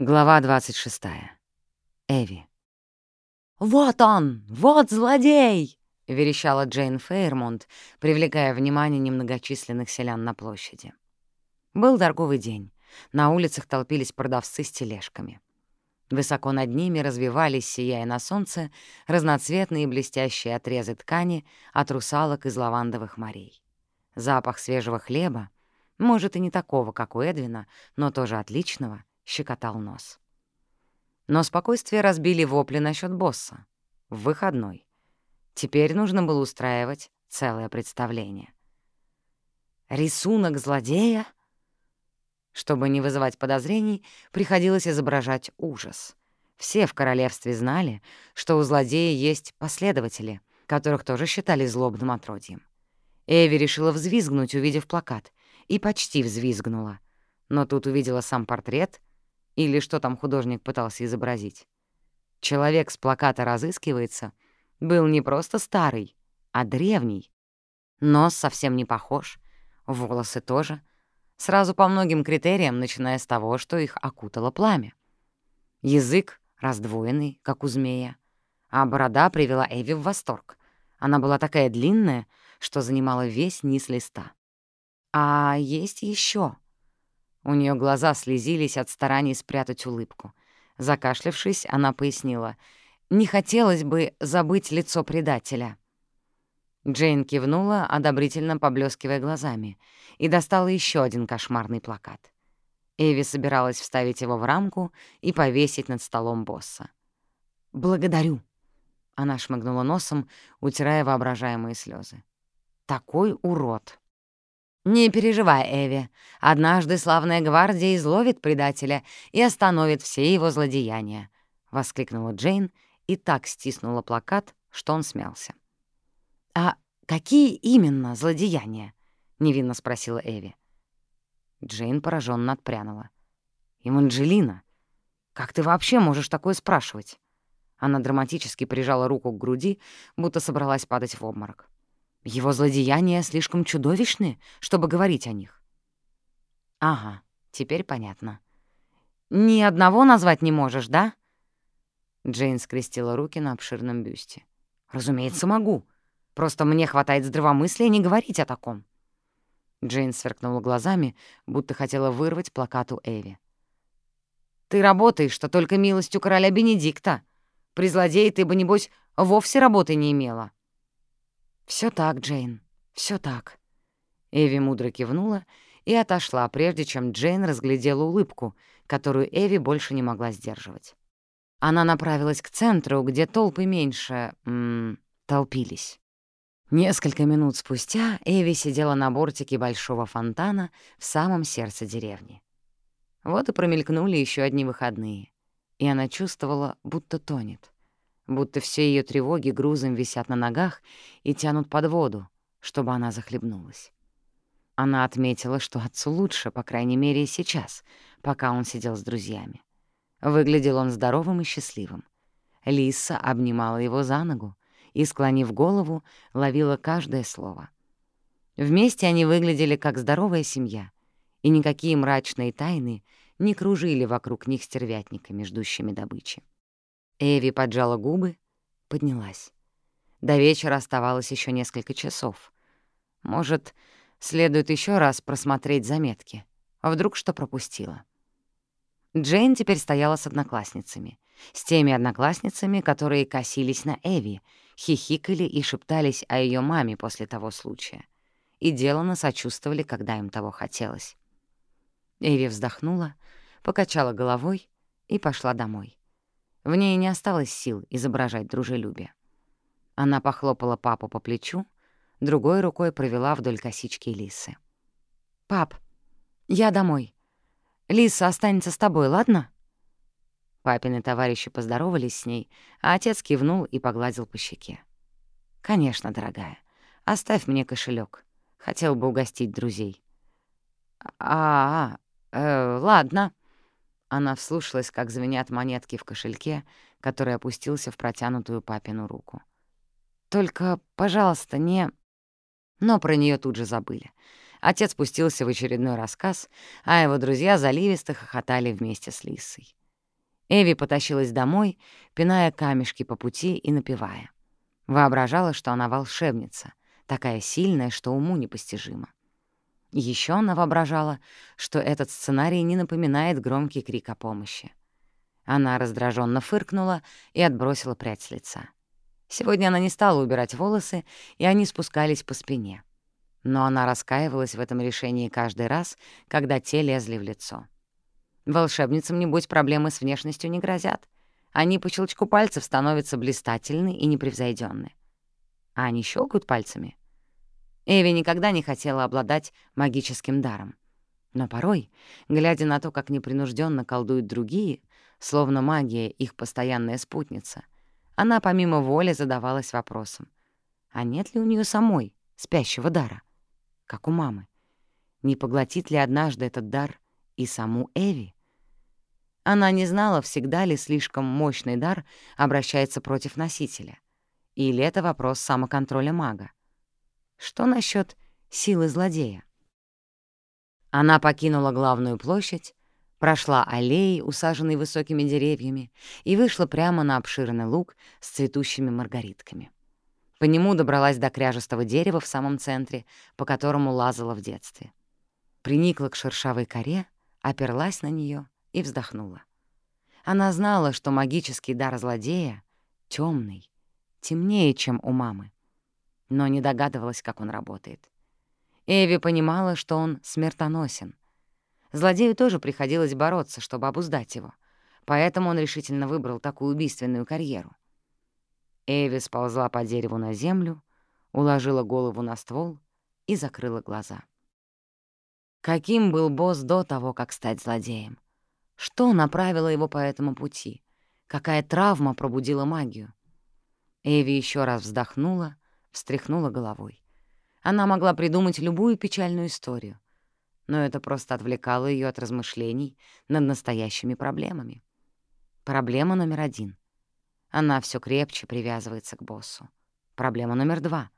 Глава 26. Эви. «Вот он! Вот злодей!» — верещала Джейн Фейрмонт, привлекая внимание немногочисленных селян на площади. Был торговый день. На улицах толпились продавцы с тележками. Высоко над ними развивались, сияя на солнце, разноцветные блестящие отрезы ткани от русалок из лавандовых морей. Запах свежего хлеба, может, и не такого, как у Эдвина, но тоже отличного, щекотал нос. Но спокойствие разбили вопли насчет босса. В выходной. Теперь нужно было устраивать целое представление. Рисунок злодея? Чтобы не вызывать подозрений, приходилось изображать ужас. Все в королевстве знали, что у злодея есть последователи, которых тоже считали злобным отродьем. Эви решила взвизгнуть, увидев плакат, и почти взвизгнула. Но тут увидела сам портрет или что там художник пытался изобразить? Человек с плаката «Разыскивается» был не просто старый, а древний. Нос совсем не похож, волосы тоже. Сразу по многим критериям, начиная с того, что их окутало пламя. Язык раздвоенный, как у змея, а борода привела Эви в восторг. Она была такая длинная, что занимала весь низ листа. А есть еще. У нее глаза слезились от стараний спрятать улыбку. Закашлявшись, она пояснила. «Не хотелось бы забыть лицо предателя». Джейн кивнула, одобрительно поблескивая глазами, и достала еще один кошмарный плакат. Эви собиралась вставить его в рамку и повесить над столом босса. «Благодарю», — она шмыгнула носом, утирая воображаемые слезы. «Такой урод!» «Не переживай, Эви. Однажды славная гвардия изловит предателя и остановит все его злодеяния», — воскликнула Джейн и так стиснула плакат, что он смялся. «А какие именно злодеяния?» — невинно спросила Эви. Джейн пораженно отпрянула. «Иманджелина, как ты вообще можешь такое спрашивать?» Она драматически прижала руку к груди, будто собралась падать в обморок. Его злодеяния слишком чудовищны, чтобы говорить о них. Ага, теперь понятно. Ни одного назвать не можешь, да? Джейн скрестила руки на обширном бюсте. Разумеется, могу. Просто мне хватает здравомыслия не говорить о таком. Джейн сверкнула глазами, будто хотела вырвать плакату Эви. «Ты работаешь, что только милостью короля Бенедикта. При злодее ты бы, небось, вовсе работы не имела». Все так, Джейн, все так». Эви мудро кивнула и отошла, прежде чем Джейн разглядела улыбку, которую Эви больше не могла сдерживать. Она направилась к центру, где толпы меньше... М -м, толпились. Несколько минут спустя Эви сидела на бортике большого фонтана в самом сердце деревни. Вот и промелькнули еще одни выходные, и она чувствовала, будто тонет будто все ее тревоги грузом висят на ногах и тянут под воду, чтобы она захлебнулась. Она отметила, что отцу лучше, по крайней мере, и сейчас, пока он сидел с друзьями. Выглядел он здоровым и счастливым. Лиса обнимала его за ногу и, склонив голову, ловила каждое слово. Вместе они выглядели как здоровая семья, и никакие мрачные тайны не кружили вокруг них стервятниками, ждущими добычи. Эви поджала губы, поднялась. До вечера оставалось еще несколько часов. Может, следует еще раз просмотреть заметки. А вдруг что пропустила? Джейн теперь стояла с одноклассницами. С теми одноклассницами, которые косились на Эви, хихикали и шептались о ее маме после того случая. И делано сочувствовали, когда им того хотелось. Эви вздохнула, покачала головой и пошла домой. В ней не осталось сил изображать дружелюбие. Она похлопала папу по плечу, другой рукой провела вдоль косички Лисы. «Пап, я домой. Лиса останется с тобой, ладно?» Папины товарищи поздоровались с ней, а отец кивнул и погладил по щеке. «Конечно, дорогая. Оставь мне кошелек. Хотел бы угостить друзей». «А, -а, -а э, ладно», она вслушалась, как звенят монетки в кошельке, который опустился в протянутую папину руку. «Только, пожалуйста, не...» Но про нее тут же забыли. Отец спустился в очередной рассказ, а его друзья заливисто хохотали вместе с Лисой. Эви потащилась домой, пиная камешки по пути и напевая. Воображала, что она волшебница, такая сильная, что уму непостижимо. Еще она воображала, что этот сценарий не напоминает громкий крик о помощи. Она раздраженно фыркнула и отбросила прядь с лица. Сегодня она не стала убирать волосы, и они спускались по спине. Но она раскаивалась в этом решении каждый раз, когда те лезли в лицо. Волшебницам, небудь, проблемы с внешностью не грозят. Они по щелчку пальцев становятся блистательны и непревзойденны. А они щелкают пальцами. Эви никогда не хотела обладать магическим даром. Но порой, глядя на то, как непринужденно колдуют другие, словно магия их постоянная спутница, она помимо воли задавалась вопросом, а нет ли у нее самой спящего дара, как у мамы? Не поглотит ли однажды этот дар и саму Эви? Она не знала, всегда ли слишком мощный дар обращается против носителя. Или это вопрос самоконтроля мага. Что насчет силы злодея? Она покинула главную площадь, прошла аллеи, усаженные высокими деревьями, и вышла прямо на обширный луг с цветущими маргаритками. По нему добралась до кряжестого дерева в самом центре, по которому лазала в детстве. Приникла к шершавой коре, оперлась на нее и вздохнула. Она знала, что магический дар злодея темный, темнее, чем у мамы но не догадывалась, как он работает. Эви понимала, что он смертоносен. Злодею тоже приходилось бороться, чтобы обуздать его, поэтому он решительно выбрал такую убийственную карьеру. Эви сползла по дереву на землю, уложила голову на ствол и закрыла глаза. Каким был босс до того, как стать злодеем? Что направило его по этому пути? Какая травма пробудила магию? Эви еще раз вздохнула — встряхнула головой. Она могла придумать любую печальную историю, но это просто отвлекало ее от размышлений над настоящими проблемами. Проблема номер один. Она все крепче привязывается к боссу. Проблема номер два.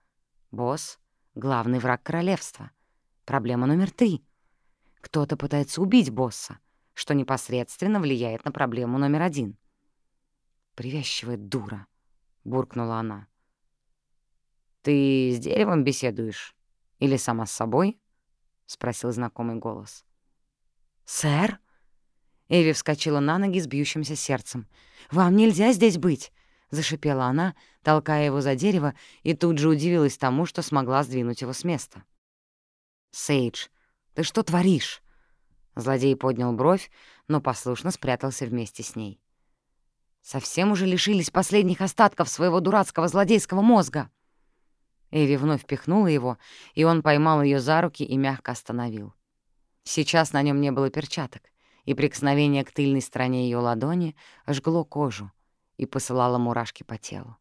Босс — главный враг королевства. Проблема номер три. Кто-то пытается убить босса, что непосредственно влияет на проблему номер один. «Привязчивая дура», — буркнула она. «Ты с деревом беседуешь? Или сама с собой?» — спросил знакомый голос. «Сэр?» Эви вскочила на ноги с бьющимся сердцем. «Вам нельзя здесь быть!» — зашипела она, толкая его за дерево, и тут же удивилась тому, что смогла сдвинуть его с места. «Сейдж, ты что творишь?» Злодей поднял бровь, но послушно спрятался вместе с ней. «Совсем уже лишились последних остатков своего дурацкого злодейского мозга!» Эви вновь пихнула его, и он поймал ее за руки и мягко остановил. Сейчас на нем не было перчаток, и прикосновение к тыльной стороне ее ладони жгло кожу и посылало мурашки по телу.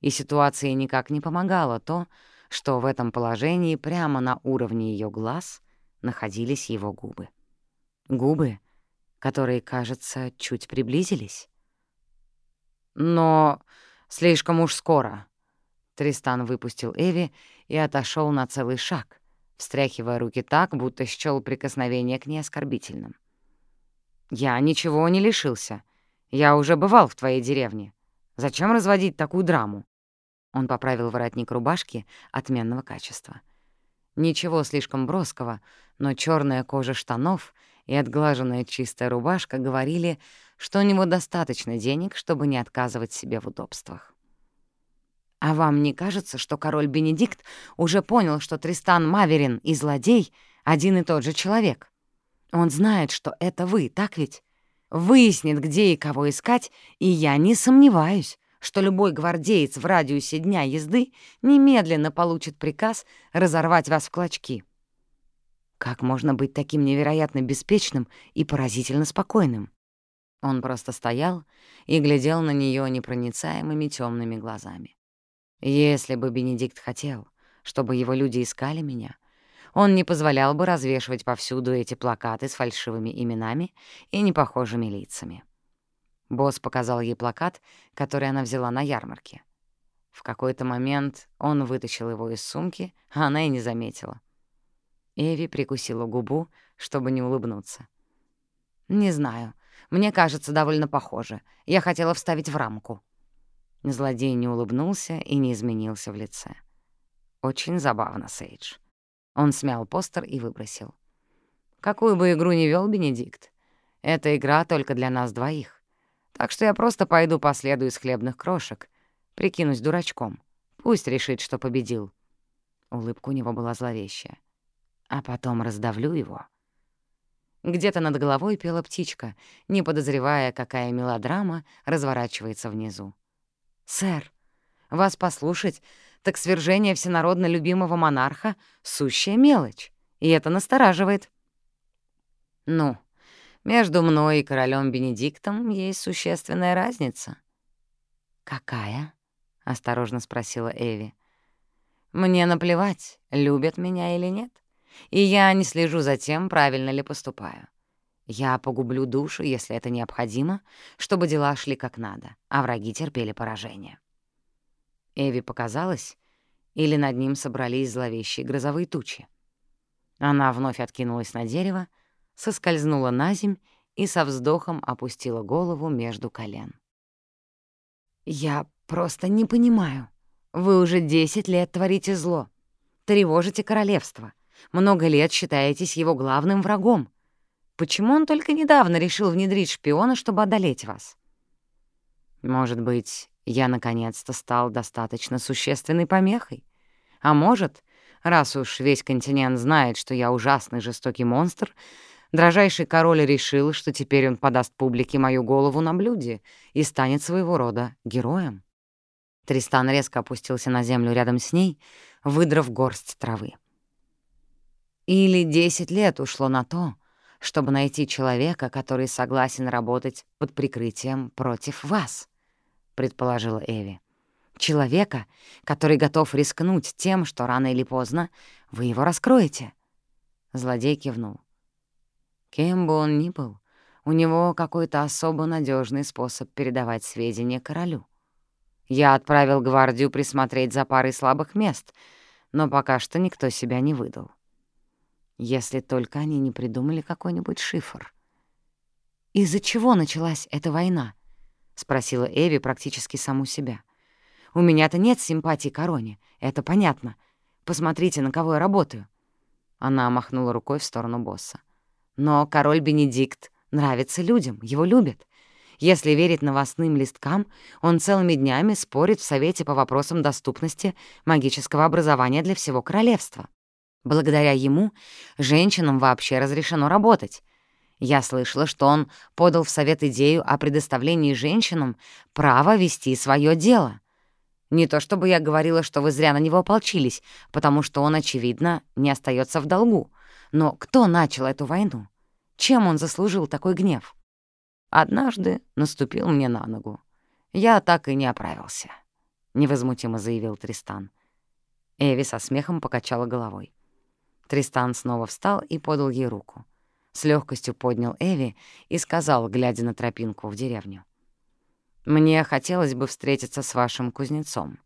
И ситуации никак не помогало то, что в этом положении прямо на уровне ее глаз находились его губы. Губы, которые, кажется, чуть приблизились. Но слишком уж скоро, Тристан выпустил Эви и отошел на целый шаг, встряхивая руки так, будто счёл прикосновение к ней оскорбительным. «Я ничего не лишился. Я уже бывал в твоей деревне. Зачем разводить такую драму?» Он поправил воротник рубашки отменного качества. Ничего слишком броского, но черная кожа штанов и отглаженная чистая рубашка говорили, что у него достаточно денег, чтобы не отказывать себе в удобствах. А вам не кажется, что король Бенедикт уже понял, что Тристан Маверин и злодей — один и тот же человек? Он знает, что это вы, так ведь? Выяснит, где и кого искать, и я не сомневаюсь, что любой гвардеец в радиусе дня езды немедленно получит приказ разорвать вас в клочки. Как можно быть таким невероятно беспечным и поразительно спокойным? Он просто стоял и глядел на нее непроницаемыми темными глазами. Если бы Бенедикт хотел, чтобы его люди искали меня, он не позволял бы развешивать повсюду эти плакаты с фальшивыми именами и непохожими лицами. Босс показал ей плакат, который она взяла на ярмарке. В какой-то момент он вытащил его из сумки, а она и не заметила. Эви прикусила губу, чтобы не улыбнуться. «Не знаю, Мне кажется, довольно похоже. Я хотела вставить в рамку». Злодей не улыбнулся и не изменился в лице. «Очень забавно, Сейдж». Он смял постер и выбросил. «Какую бы игру ни вел Бенедикт, эта игра только для нас двоих. Так что я просто пойду по следу из хлебных крошек, прикинусь дурачком. Пусть решит, что победил». Улыбка у него была зловещая. «А потом раздавлю его». Где-то над головой пела птичка, не подозревая, какая мелодрама разворачивается внизу. «Сэр, вас послушать, так свержение всенародно любимого монарха — сущая мелочь, и это настораживает». «Ну, между мной и королем Бенедиктом есть существенная разница». «Какая?» — осторожно спросила Эви. «Мне наплевать, любят меня или нет, и я не слежу за тем, правильно ли поступаю. Я погублю душу, если это необходимо, чтобы дела шли как надо, а враги терпели поражение». Эви показалось, или над ним собрались зловещие грозовые тучи. Она вновь откинулась на дерево, соскользнула на земь и со вздохом опустила голову между колен. «Я просто не понимаю. Вы уже десять лет творите зло. Тревожите королевство. Много лет считаетесь его главным врагом. Почему он только недавно решил внедрить шпиона, чтобы одолеть вас? Может быть, я наконец-то стал достаточно существенной помехой? А может, раз уж весь континент знает, что я ужасный жестокий монстр, Дрожайший король решил, что теперь он подаст публике мою голову на блюде и станет своего рода героем. Тристан резко опустился на землю рядом с ней, выдрав горсть травы. Или десять лет ушло на то, чтобы найти человека, который согласен работать под прикрытием против вас, — предположила Эви. Человека, который готов рискнуть тем, что рано или поздно вы его раскроете. Злодей кивнул. Кем бы он ни был, у него какой-то особо надежный способ передавать сведения королю. Я отправил гвардию присмотреть за парой слабых мест, но пока что никто себя не выдал. Если только они не придумали какой-нибудь шифр. «Из-за чего началась эта война?» — спросила Эви практически саму себя. «У меня-то нет симпатии к короне, это понятно. Посмотрите, на кого я работаю». Она махнула рукой в сторону босса. Но король Бенедикт нравится людям, его любят. Если верить новостным листкам, он целыми днями спорит в Совете по вопросам доступности магического образования для всего королевства. Благодаря ему женщинам вообще разрешено работать. Я слышала, что он подал в Совет идею о предоставлении женщинам права вести свое дело. Не то чтобы я говорила, что вы зря на него ополчились, потому что он, очевидно, не остается в долгу. Но кто начал эту войну? Чем он заслужил такой гнев? Однажды наступил мне на ногу. Я так и не оправился, — невозмутимо заявил Тристан. Эви со смехом покачала головой. Тристан снова встал и подал ей руку. С легкостью поднял Эви и сказал, глядя на тропинку в деревню. «Мне хотелось бы встретиться с вашим кузнецом.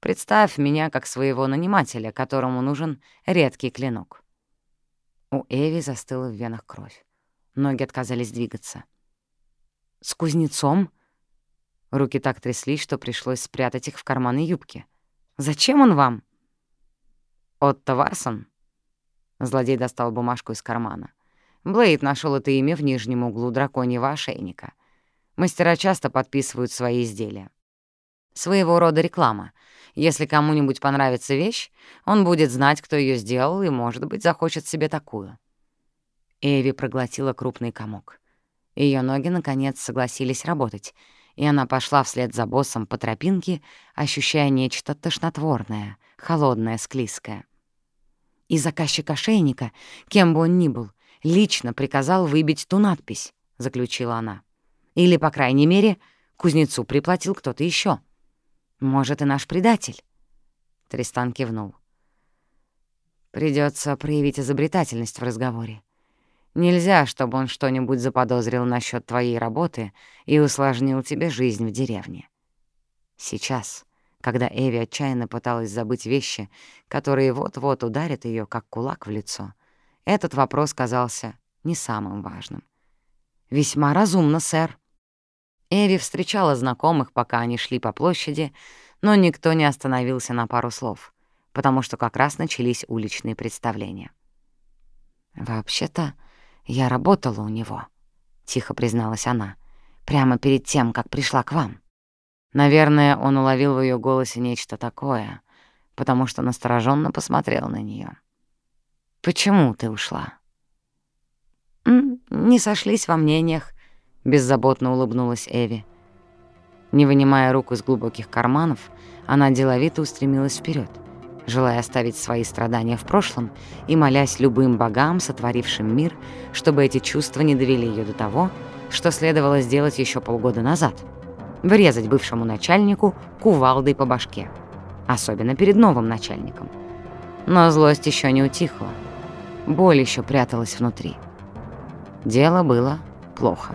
Представь меня как своего нанимателя, которому нужен редкий клинок». У Эви застыла в венах кровь. Ноги отказались двигаться. «С кузнецом?» Руки так тряслись, что пришлось спрятать их в карманы юбки. «Зачем он вам?» «Отто Варсон». Злодей достал бумажку из кармана. Блейд нашел это имя в нижнем углу драконьего ошейника. Мастера часто подписывают свои изделия. Своего рода реклама — если кому-нибудь понравится вещь, он будет знать, кто ее сделал, и, может быть, захочет себе такую. Эви проглотила крупный комок. Ее ноги, наконец, согласились работать, и она пошла вслед за боссом по тропинке, ощущая нечто тошнотворное, холодное, склизкое. И заказчик ошейника, кем бы он ни был, лично приказал выбить ту надпись, — заключила она. Или, по крайней мере, кузнецу приплатил кто-то еще. Может, и наш предатель?» Тристан кивнул. Придется проявить изобретательность в разговоре. Нельзя, чтобы он что-нибудь заподозрил насчет твоей работы и усложнил тебе жизнь в деревне. Сейчас, когда Эви отчаянно пыталась забыть вещи, которые вот-вот ударят ее как кулак в лицо, этот вопрос казался не самым важным. «Весьма разумно, сэр». Эви встречала знакомых, пока они шли по площади, но никто не остановился на пару слов, потому что как раз начались уличные представления. «Вообще-то я работала у него», — тихо призналась она, «прямо перед тем, как пришла к вам». Наверное, он уловил в ее голосе нечто такое, потому что настороженно посмотрел на нее. «Почему ты ушла?» «Не сошлись во мнениях», — беззаботно улыбнулась Эви. Не вынимая рук из глубоких карманов, она деловито устремилась вперед, желая оставить свои страдания в прошлом и молясь любым богам, сотворившим мир, чтобы эти чувства не довели ее до того, что следовало сделать еще полгода назад — врезать бывшему начальнику кувалдой по башке, особенно перед новым начальником. Но злость еще не утихла, боль еще пряталась внутри. Дело было плохо.